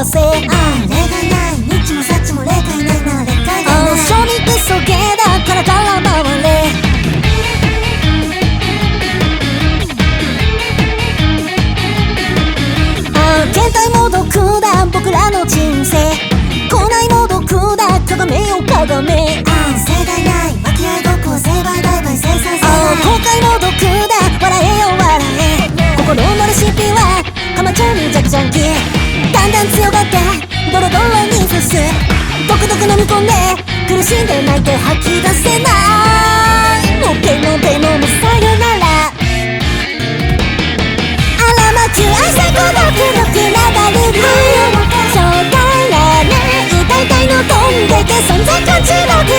探せあれがないニッチもサッチも霊いないな霊界ないああ庶民てそげだからから回れあ現も毒だ僕らの人生。来ないも毒だ鏡を鏡く飲み込んで苦しんで泣いて吐き出せない。のけのべのもさよなら。あらまちゅ朝孤独独流れる。壮大なね。痛い痛いの飛んでけ存在感じろく